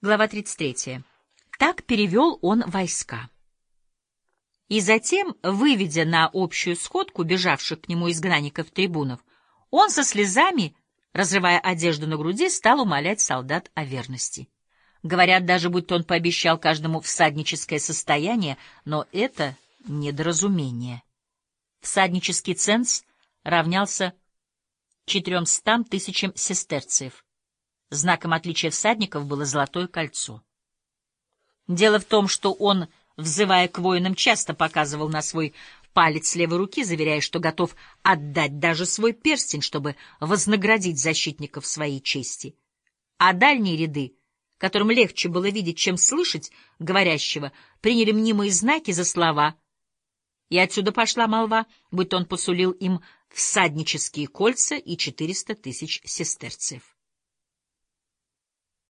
Глава 33. Так перевел он войска. И затем, выведя на общую сходку бежавших к нему изгнанников-трибунов, он со слезами, разрывая одежду на груди, стал умолять солдат о верности. Говорят даже, будто он пообещал каждому всадническое состояние, но это недоразумение. Всаднический ценз равнялся четыремстам тысячам сестерциев. Знаком отличия всадников было золотое кольцо. Дело в том, что он, взывая к воинам, часто показывал на свой палец левой руки, заверяя, что готов отдать даже свой перстень, чтобы вознаградить защитников своей чести. А дальние ряды, которым легче было видеть, чем слышать говорящего, приняли мнимые знаки за слова — и отсюда пошла молва, будто он посулил им всаднические кольца и четыреста тысяч сестерцев.